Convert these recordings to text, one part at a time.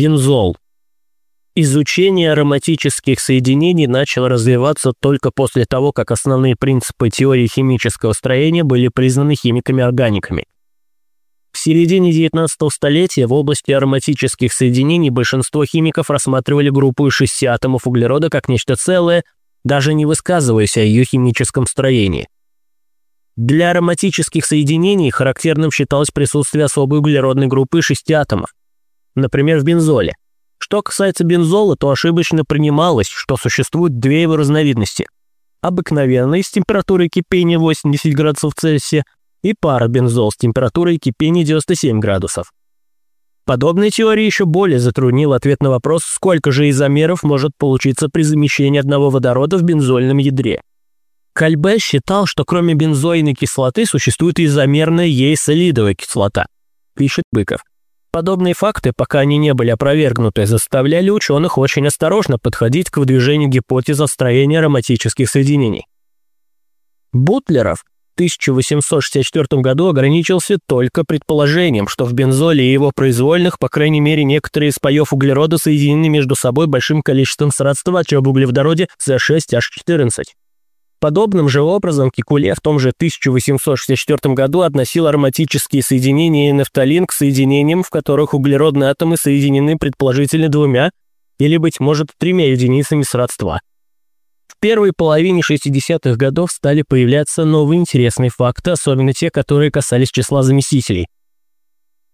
Бензол. Изучение ароматических соединений начало развиваться только после того, как основные принципы теории химического строения были признаны химиками-органиками. В середине 19 столетия в области ароматических соединений большинство химиков рассматривали группу из шести атомов углерода как нечто целое, даже не высказываясь о ее химическом строении. Для ароматических соединений характерным считалось присутствие особой углеродной группы шести атомов, например, в бензоле. Что касается бензола, то ошибочно принималось, что существует две его разновидности. Обыкновенный с температурой кипения 80 градусов Цельсия и парабензол с температурой кипения 97 градусов. Подобная теория еще более затруднила ответ на вопрос, сколько же изомеров может получиться при замещении одного водорода в бензольном ядре. Кальбе считал, что кроме бензойной кислоты существует изомерная ей-солидовая кислота, пишет Быков. Подобные факты, пока они не были опровергнуты, заставляли ученых очень осторожно подходить к выдвижению гипотез о строении ароматических соединений. Бутлеров в 1864 году ограничился только предположением, что в бензоле и его произвольных, по крайней мере, некоторые из паев углерода соединены между собой большим количеством сродства, чем об углеводороде C6H14. Подобным же образом Кикуле в том же 1864 году относил ароматические соединения нафталин к соединениям, в которых углеродные атомы соединены предположительно двумя или, быть может, тремя единицами сродства. В первой половине 60-х годов стали появляться новые интересные факты, особенно те, которые касались числа заместителей.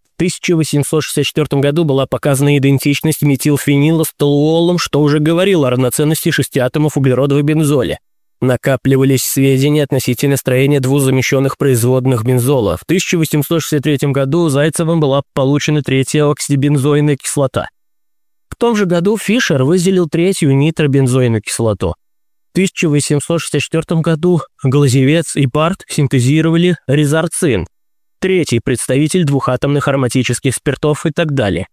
В 1864 году была показана идентичность метилфенила с толуолом, что уже говорило о равноценности шести атомов углерода в бензоле. Накапливались сведения относительно строения двух замещенных производных бензола. В 1863 году Зайцевым была получена третья оксибензойная кислота. В том же году Фишер выделил третью нитробензойную кислоту. В 1864 году Глазевец и Барт синтезировали резарцин, третий представитель двухатомных ароматических спиртов и так далее.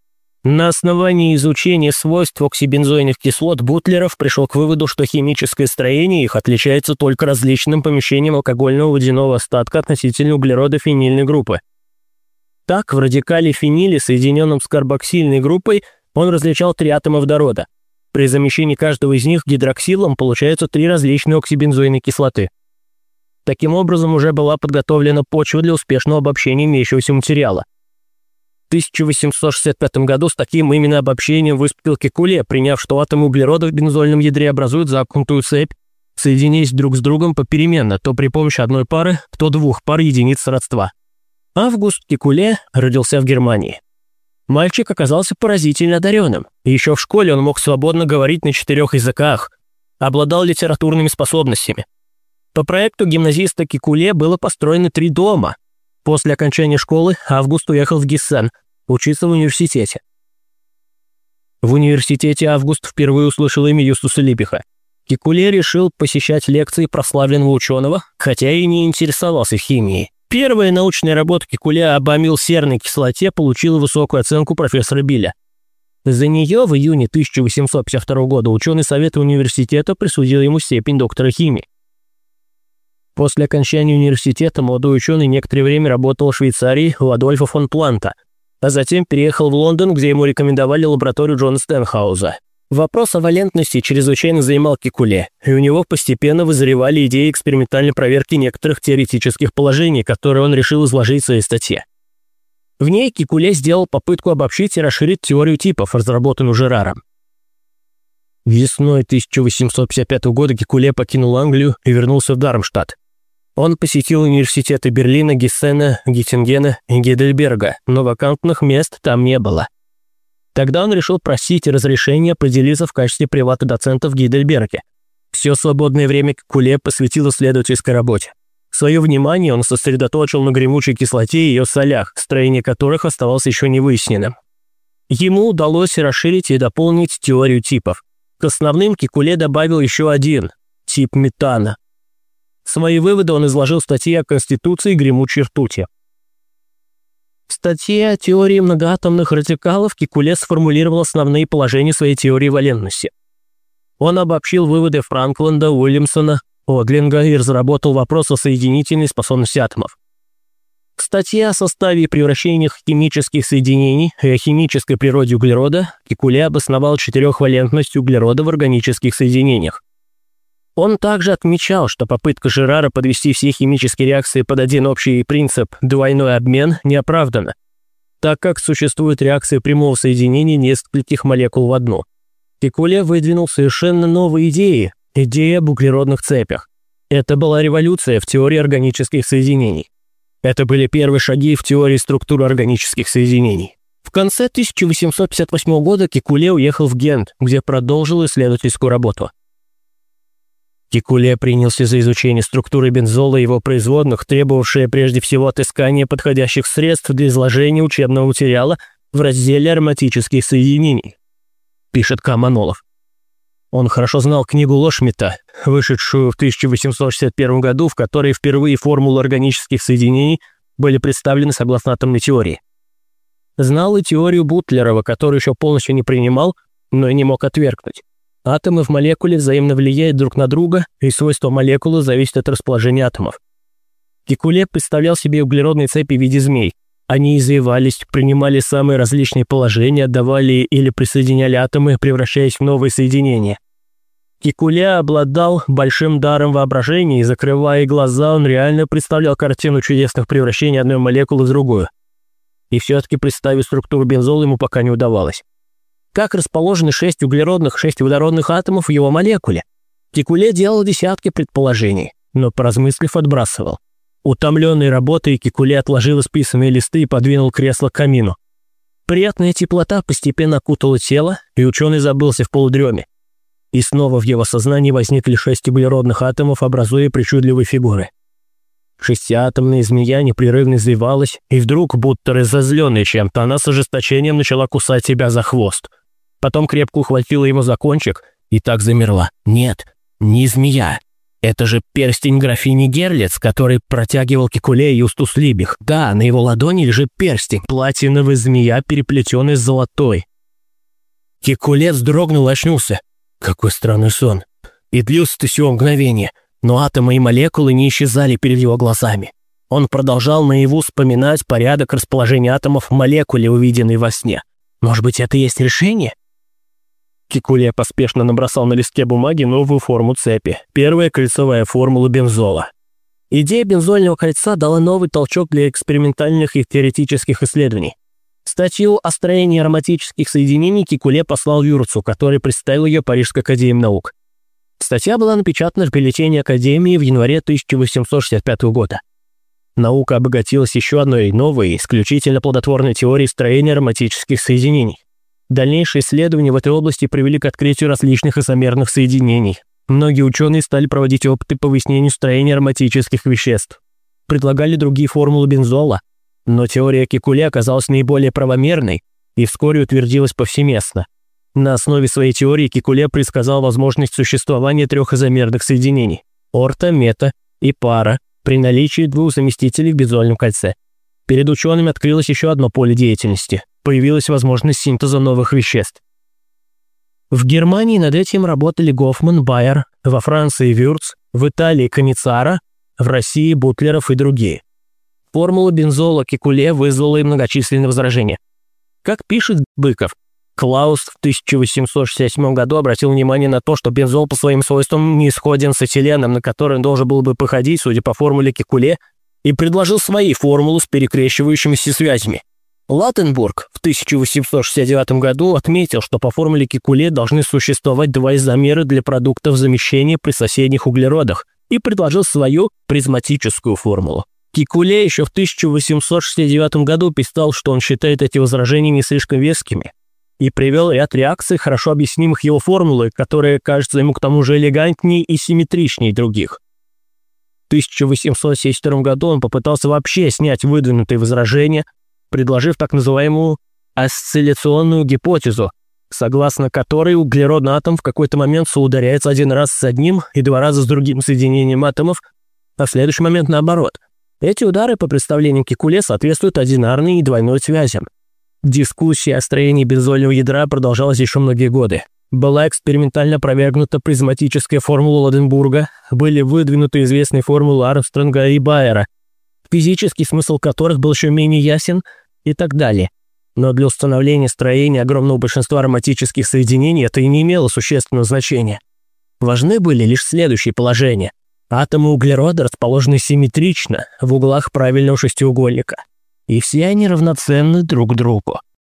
На основании изучения свойств оксибензойных кислот Бутлеров пришел к выводу, что химическое строение их отличается только различным помещением алкогольного водяного остатка относительно углерода фенильной группы. Так, в радикале фениле, соединенном с карбоксильной группой, он различал три атома водорода. При замещении каждого из них гидроксилом получаются три различные оксибензойные кислоты. Таким образом, уже была подготовлена почва для успешного обобщения имеющегося материала. 1865 году с таким именно обобщением выступил Кекуле, приняв, что атомы углерода в бензольном ядре образуют замкнутую цепь, соединяясь друг с другом попеременно, то при помощи одной пары, то двух пар единиц родства. Август Кекуле родился в Германии. Мальчик оказался поразительно одаренным. Еще в школе он мог свободно говорить на четырех языках, обладал литературными способностями. По проекту гимназиста Кикуле было построено три дома. После окончания школы Август уехал в Гиссен – учиться в университете. В университете Август впервые услышал имя Юстуса Липиха. Кикуле решил посещать лекции прославленного ученого, хотя и не интересовался химией. Первая научная работа Кикуле об амилсерной кислоте получила высокую оценку профессора Билля. За нее в июне 1852 года ученый совет университета присудил ему степень доктора химии. После окончания университета молодой ученый некоторое время работал в Швейцарии у Адольфа фон Планта – а затем переехал в Лондон, где ему рекомендовали лабораторию Джона Стенхауза. Вопрос о валентности чрезвычайно занимал Кикуле, и у него постепенно вызревали идеи экспериментальной проверки некоторых теоретических положений, которые он решил изложить в своей статье. В ней Кикуле сделал попытку обобщить и расширить теорию типов, разработанную Жераром. Весной 1855 года Кикуле покинул Англию и вернулся в Дармштадт. Он посетил университеты Берлина, Гессена, Геттингена и Гейдельберга, но вакантных мест там не было. Тогда он решил просить разрешения поделиться в качестве приват-доцента в Гейдельберге. Все свободное время Куле посвятил исследовательской работе. Свое внимание он сосредоточил на гремучей кислоте и ее солях, строение которых оставалось еще не выясненным. Ему удалось расширить и дополнить теорию типов. К основным Кикуле добавил еще один – тип метана. Свои выводы он изложил в статье о Конституции гремучей ртути. В статье о теории многоатомных радикалов Кикуле сформулировал основные положения своей теории валентности. Он обобщил выводы Франкленда, Уильямсона, Одлинга и разработал вопрос о соединительной способности атомов. статье о составе и превращениях химических соединений и о химической природе углерода Кикуле обосновал четырехвалентность углерода в органических соединениях. Он также отмечал, что попытка Жерара подвести все химические реакции под один общий принцип «двойной обмен» не оправдана, так как существуют реакции прямого соединения нескольких молекул в одну. Кикуле выдвинул совершенно новые идеи, идеи об углеродных цепях. Это была революция в теории органических соединений. Это были первые шаги в теории структуры органических соединений. В конце 1858 года Кикуле уехал в Гент, где продолжил исследовательскую работу. Кикуле принялся за изучение структуры бензола и его производных, требовавшее прежде всего отыскания подходящих средств для изложения учебного материала в разделе ароматических соединений, пишет Каманолов. Он хорошо знал книгу Лошмита, вышедшую в 1861 году, в которой впервые формулы органических соединений были представлены согласно атомной теории. Знал и теорию Бутлерова, которую еще полностью не принимал, но и не мог отвергнуть. Атомы в молекуле взаимно влияют друг на друга, и свойства молекулы зависят от расположения атомов. Кикуле представлял себе углеродные цепи в виде змей. Они извивались, принимали самые различные положения, отдавали или присоединяли атомы, превращаясь в новые соединения. Кикуле обладал большим даром воображения, и, закрывая глаза, он реально представлял картину чудесных превращений одной молекулы в другую. И все-таки представить структуру бензола ему пока не удавалось. Как расположены шесть углеродных, шесть водородных атомов в его молекуле? Кикуле делал десятки предположений, но, поразмыслив, отбрасывал. Утомленный работой, Кикуле отложил исписанные листы и подвинул кресло к камину. Приятная теплота постепенно окутала тело, и ученый забылся в полудреме и снова в его сознании возникли шесть углеродных атомов, образуя причудливые фигуры. Шестиатомная змея непрерывно извивалась, и вдруг, будто разозленная чем-то, она с ожесточением начала кусать себя за хвост. Потом крепко ухватила ему за кончик и так замерла. «Нет, не змея. Это же перстень графини Герлиц, который протягивал Кикуле Юстус Либих. Да, на его ладони лежит перстень, платиновая змея, переплетенная с золотой». Кикуле вздрогнул и очнулся. Какой странный сон. И длился-то всего мгновение, но атомы и молекулы не исчезали перед его глазами. Он продолжал наяву вспоминать порядок расположения атомов в молекуле, увиденной во сне. Может быть, это и есть решение? Кикулия поспешно набросал на листке бумаги новую форму цепи. Первая кольцевая формула бензола. Идея бензольного кольца дала новый толчок для экспериментальных и теоретических исследований. Статью о строении ароматических соединений Кикуле послал Юрцу, который представил ее Парижской академии наук. Статья была напечатана в бюллетене Академии в январе 1865 года. Наука обогатилась еще одной новой, исключительно плодотворной теорией строения ароматических соединений. Дальнейшие исследования в этой области привели к открытию различных изомерных соединений. Многие ученые стали проводить опыты по выяснению строения ароматических веществ. Предлагали другие формулы бензола – но теория Кикуле оказалась наиболее правомерной и вскоре утвердилась повсеместно. На основе своей теории Кикуле предсказал возможность существования трех изомерных соединений – орта, мета и пара при наличии двух заместителей в бензольном кольце. Перед учеными открылось еще одно поле деятельности – появилась возможность синтеза новых веществ. В Германии над этим работали Гофман, Байер, во Франции – Вюрц, в Италии – Каницара, в России – Бутлеров и другие – Формула бензола Кикуле вызвала и многочисленные возражения. Как пишет Быков, Клаус в 1867 году обратил внимание на то, что бензол по своим свойствам не сходен с этиленом, на который он должен был бы походить, судя по формуле Кикуле, и предложил свои формулы с перекрещивающимися связями. Латтенбург в 1869 году отметил, что по формуле Кикуле должны существовать два изомера для продуктов замещения при соседних углеродах и предложил свою призматическую формулу. Кикуле еще в 1869 году писал, что он считает эти возражения не слишком вескими, и привел ряд реакций, хорошо объяснимых его формулой, которые кажутся ему к тому же элегантнее и симметричнее других. В 1872 году он попытался вообще снять выдвинутые возражения, предложив так называемую осцилляционную гипотезу, согласно которой углеродный атом в какой-то момент соударяется один раз с одним и два раза с другим соединением атомов, а в следующий момент наоборот – эти удары по представлениям Кикуле соответствуют одинарной и двойной связям. Дискуссия о строении бензольного ядра продолжалась еще многие годы. Была экспериментально опровергнута призматическая формула Ладенбурга, были выдвинуты известные формулы Армстронга и Байера. Физический смысл которых был еще менее ясен и так далее. Но для установления строения огромного большинства ароматических соединений это и не имело существенного значения. Важны были лишь следующие положения. Атомы углерода расположены симметрично в углах правильного шестиугольника, и все они равноценны друг другу.